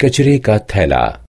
कचरे का थैला।